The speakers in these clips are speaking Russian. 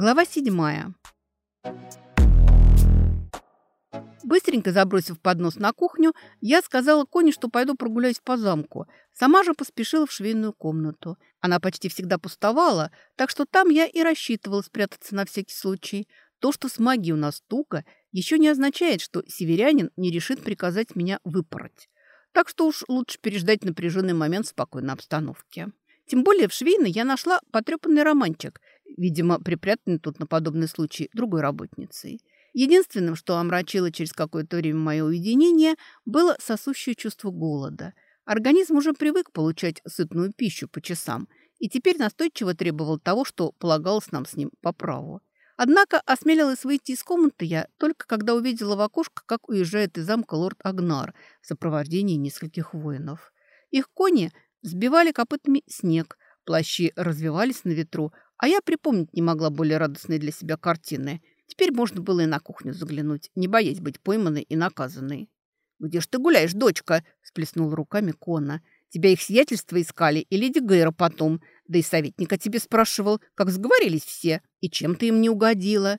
Глава седьмая. Быстренько забросив поднос на кухню, я сказала Коне, что пойду прогуляюсь по замку. Сама же поспешила в швейную комнату. Она почти всегда пустовала, так что там я и рассчитывала спрятаться на всякий случай. То, что с магией у нас туго, еще не означает, что северянин не решит приказать меня выпороть. Так что уж лучше переждать напряженный момент в спокойной обстановке. Тем более в швейной я нашла потрепанный романчик, видимо, припрятанный тут на подобный случай другой работницей. Единственным, что омрачило через какое-то время мое уединение, было сосущее чувство голода. Организм уже привык получать сытную пищу по часам и теперь настойчиво требовал того, что полагалось нам с ним по праву. Однако осмелилась выйти из комнаты я только когда увидела в окошко, как уезжает из замка лорд Агнар в сопровождении нескольких воинов. Их кони сбивали копытами снег, плащи развивались на ветру, а я припомнить не могла более радостной для себя картины. Теперь можно было и на кухню заглянуть, не боясь быть пойманной и наказанной. «Где ж ты гуляешь, дочка?» – сплеснула руками Кона. «Тебя их сиятельство искали и леди Гейра потом. Да и советника тебе спрашивал, как сговорились все, и чем ты им не угодила».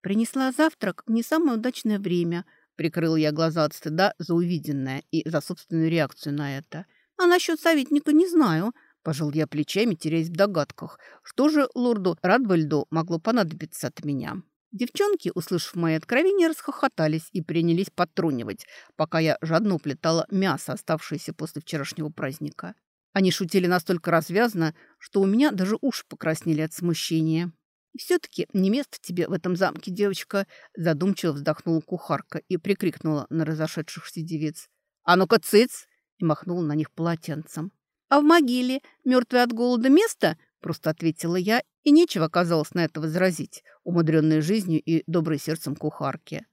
Принесла завтрак в не самое удачное время. Прикрыла я глаза от стыда за увиденное и за собственную реакцию на это. «А насчет советника не знаю», – пожал я плечами, теряясь в догадках. Что же лорду Радвальду могло понадобиться от меня?» Девчонки, услышав мои откровения, расхохотались и принялись подтрунивать, пока я жадно уплетала мясо, оставшееся после вчерашнего праздника. Они шутили настолько развязно, что у меня даже уши покраснели от смущения. «Все-таки не место тебе в этом замке, девочка», задумчиво вздохнула кухарка и прикрикнула на разошедшихся девиц. «А ну-ка, цыц!» и махнула на них полотенцем. «А в могиле мертвое от голода место?» просто ответила я, и нечего казалось на это возразить, умудренной жизнью и добрым сердцем кухарки.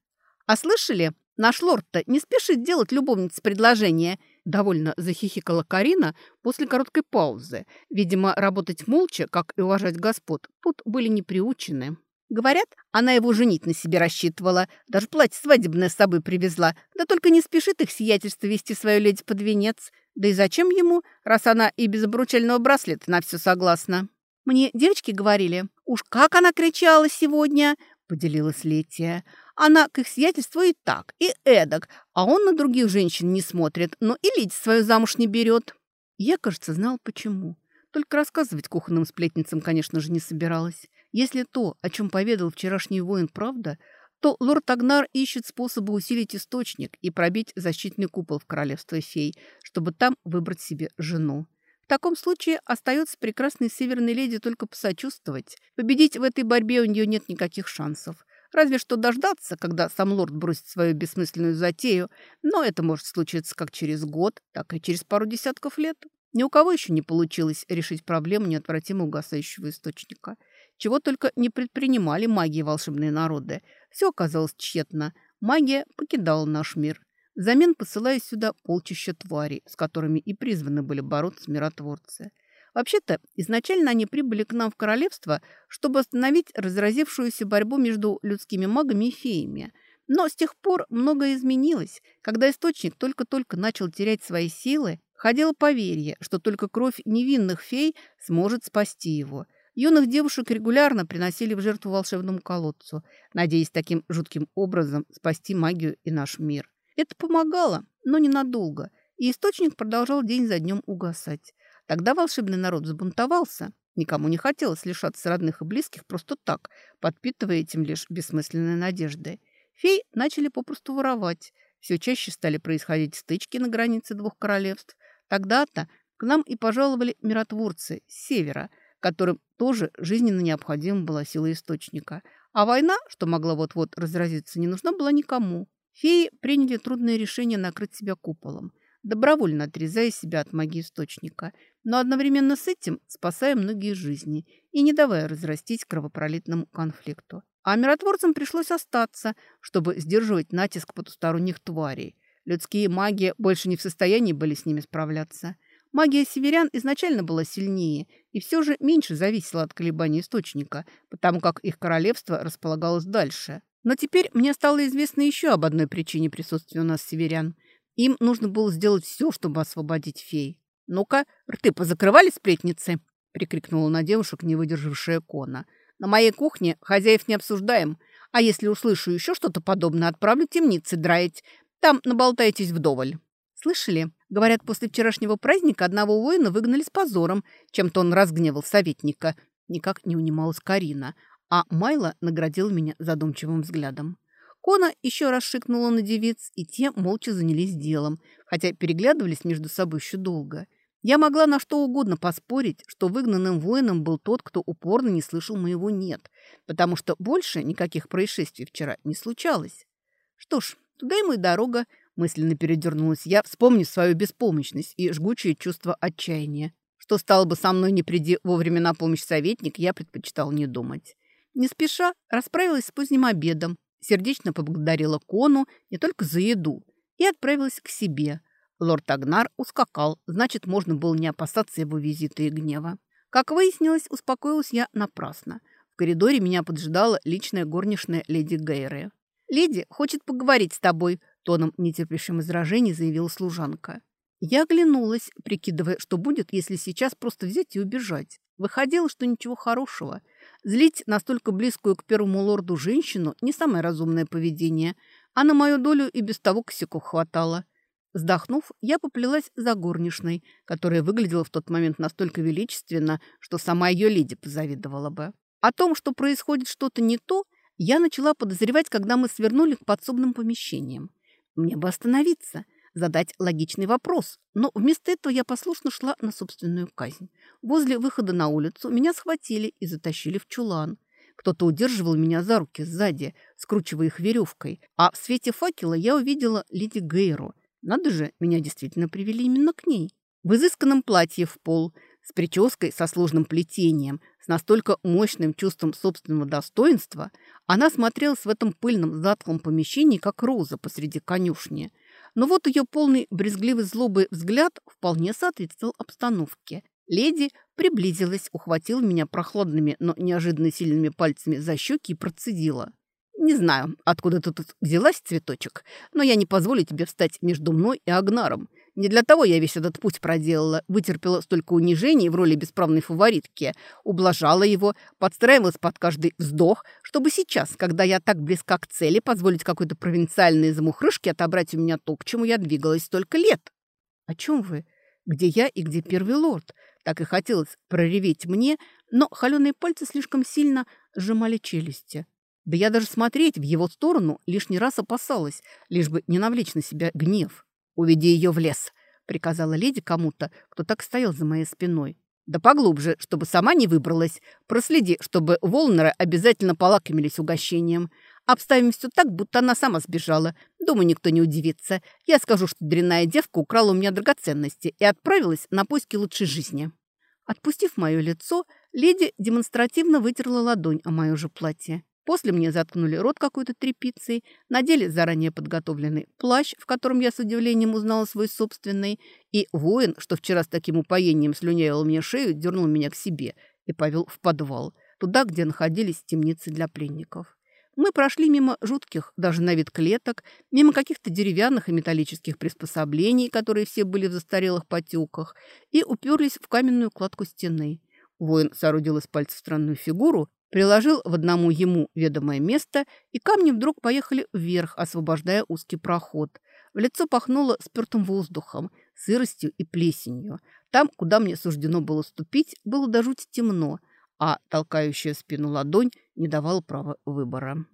«А слышали, наш лорд-то не спешит делать любовнице предложение», довольно захихикала Карина после короткой паузы. Видимо, работать молча, как и уважать господ, тут были не приучены. Говорят, она его женить на себе рассчитывала, даже платье свадебное с собой привезла, да только не спешит их сиятельство вести свою леди под венец. Да и зачем ему, раз она и без обручального браслета на все согласна? Мне девочки говорили, уж как она кричала сегодня, поделилась Летия. Она к их сиятельству и так, и эдак, а он на других женщин не смотрит, но и леди свою замуж не берет. Я, кажется, знал почему. Только рассказывать кухонным сплетницам, конечно же, не собиралась. Если то, о чем поведал вчерашний воин, правда, то лорд Агнар ищет способы усилить источник и пробить защитный купол в королевство фей, чтобы там выбрать себе жену. В таком случае остается прекрасной северной леди только посочувствовать. Победить в этой борьбе у нее нет никаких шансов. Разве что дождаться, когда сам лорд бросит свою бессмысленную затею, но это может случиться как через год, так и через пару десятков лет. Ни у кого еще не получилось решить проблему неотвратимо угасающего источника – чего только не предпринимали магии волшебные народы. Все оказалось тщетно. Магия покидала наш мир. Взамен посылая сюда полчища тварей, с которыми и призваны были бороться миротворцы. Вообще-то, изначально они прибыли к нам в королевство, чтобы остановить разразившуюся борьбу между людскими магами и феями. Но с тех пор многое изменилось. Когда источник только-только начал терять свои силы, ходило поверье, что только кровь невинных фей сможет спасти его – Юных девушек регулярно приносили в жертву волшебному колодцу, надеясь таким жутким образом спасти магию и наш мир. Это помогало, но ненадолго, и источник продолжал день за днем угасать. Тогда волшебный народ забунтовался. Никому не хотелось лишаться родных и близких просто так, подпитывая этим лишь бессмысленной надеждой. Фей начали попросту воровать. Все чаще стали происходить стычки на границе двух королевств. Тогда-то к нам и пожаловали миротворцы с севера – которым тоже жизненно необходима была сила источника. А война, что могла вот-вот разразиться, не нужна была никому. Феи приняли трудное решение накрыть себя куполом, добровольно отрезая себя от магии источника, но одновременно с этим спасая многие жизни и не давая разрастись кровопролитному конфликту. А миротворцам пришлось остаться, чтобы сдерживать натиск потусторонних тварей. Людские маги больше не в состоянии были с ними справляться – Магия северян изначально была сильнее и все же меньше зависела от колебаний источника, потому как их королевство располагалось дальше. Но теперь мне стало известно еще об одной причине присутствия у нас северян. Им нужно было сделать все, чтобы освободить фей. «Ну-ка, рты позакрывали сплетницы!» – прикрикнула на девушек, не выдержавшая Кона. На моей кухне хозяев не обсуждаем. А если услышу еще что-то подобное, отправлю темницы драить. Там наболтаетесь вдоволь». «Слышали? Говорят, после вчерашнего праздника одного воина выгнали с позором. Чем-то он разгневал советника». Никак не унималась Карина, а Майла наградил меня задумчивым взглядом. Кона еще раз шикнула на девиц, и те молча занялись делом, хотя переглядывались между собой еще долго. Я могла на что угодно поспорить, что выгнанным воином был тот, кто упорно не слышал моего «нет», потому что больше никаких происшествий вчера не случалось. Что ж, туда ему и дорога, мысленно передернулась я, вспомнив свою беспомощность и жгучее чувство отчаяния. Что стало бы со мной, не приди вовремя на помощь советник, я предпочитал не думать. Не спеша расправилась с поздним обедом, сердечно поблагодарила Кону не только за еду и отправилась к себе – Лорд Агнар ускакал, значит, можно было не опасаться его визита и гнева. Как выяснилось, успокоилась я напрасно. В коридоре меня поджидала личная горничная леди Гейре. «Леди хочет поговорить с тобой», – тоном нетерпящим изражений заявила служанка. Я оглянулась, прикидывая, что будет, если сейчас просто взять и убежать. Выходило, что ничего хорошего. Злить настолько близкую к первому лорду женщину – не самое разумное поведение, а на мою долю и без того косяков хватало. Вздохнув, я поплелась за горничной, которая выглядела в тот момент настолько величественно, что сама ее леди позавидовала бы. О том, что происходит что-то не то, я начала подозревать, когда мы свернули к подсобным помещениям. Мне бы остановиться, задать логичный вопрос, но вместо этого я послушно шла на собственную казнь. Возле выхода на улицу меня схватили и затащили в чулан. Кто-то удерживал меня за руки сзади, скручивая их веревкой, а в свете факела я увидела леди Гейру – надо же, меня действительно привели именно к ней. В изысканном платье в пол, с прической со сложным плетением, с настолько мощным чувством собственного достоинства, она смотрелась в этом пыльном затхлом помещении, как роза посреди конюшни. Но вот ее полный брезгливый злобы взгляд вполне соответствовал обстановке. Леди приблизилась, ухватила меня прохладными, но неожиданно сильными пальцами за щеки и процедила. Не знаю, откуда ты тут взялась, цветочек, но я не позволю тебе встать между мной и Агнаром. Не для того я весь этот путь проделала, вытерпела столько унижений в роли бесправной фаворитки, ублажала его, подстраивалась под каждый вздох, чтобы сейчас, когда я так близка к цели, позволить какой-то провинциальной замухрышке отобрать у меня то, к чему я двигалась столько лет. О чем вы? Где я и где первый лорд? Так и хотелось прореветь мне, но холеные пальцы слишком сильно сжимали челюсти. Да я даже смотреть в его сторону лишний раз опасалась, лишь бы не навлечь на себя гнев. «Уведи ее в лес», — приказала леди кому-то, кто так стоял за моей спиной. «Да поглубже, чтобы сама не выбралась. Проследи, чтобы Волнеры обязательно полакомились угощением. Обставим все так, будто она сама сбежала. Думаю, никто не удивится. Я скажу, что дрянная девка украла у меня драгоценности и отправилась на поиски лучшей жизни». Отпустив мое лицо, леди демонстративно вытерла ладонь о мое же платье. После мне заткнули рот какой-то тряпицей, надели заранее подготовленный плащ, в котором я с удивлением узнала свой собственный, и воин, что вчера с таким упоением слюнявил мне шею, дернул меня к себе и повел в подвал, туда, где находились темницы для пленников. Мы прошли мимо жутких, даже на вид клеток, мимо каких-то деревянных и металлических приспособлений, которые все были в застарелых потеках, и уперлись в каменную кладку стены. Воин соорудил из пальцев странную фигуру приложил в одному ему ведомое место, и камни вдруг поехали вверх, освобождая узкий проход. В лицо пахнуло спертым воздухом, сыростью и плесенью. Там, куда мне суждено было ступить, было до жути темно, а толкающая спину ладонь не давала права выбора.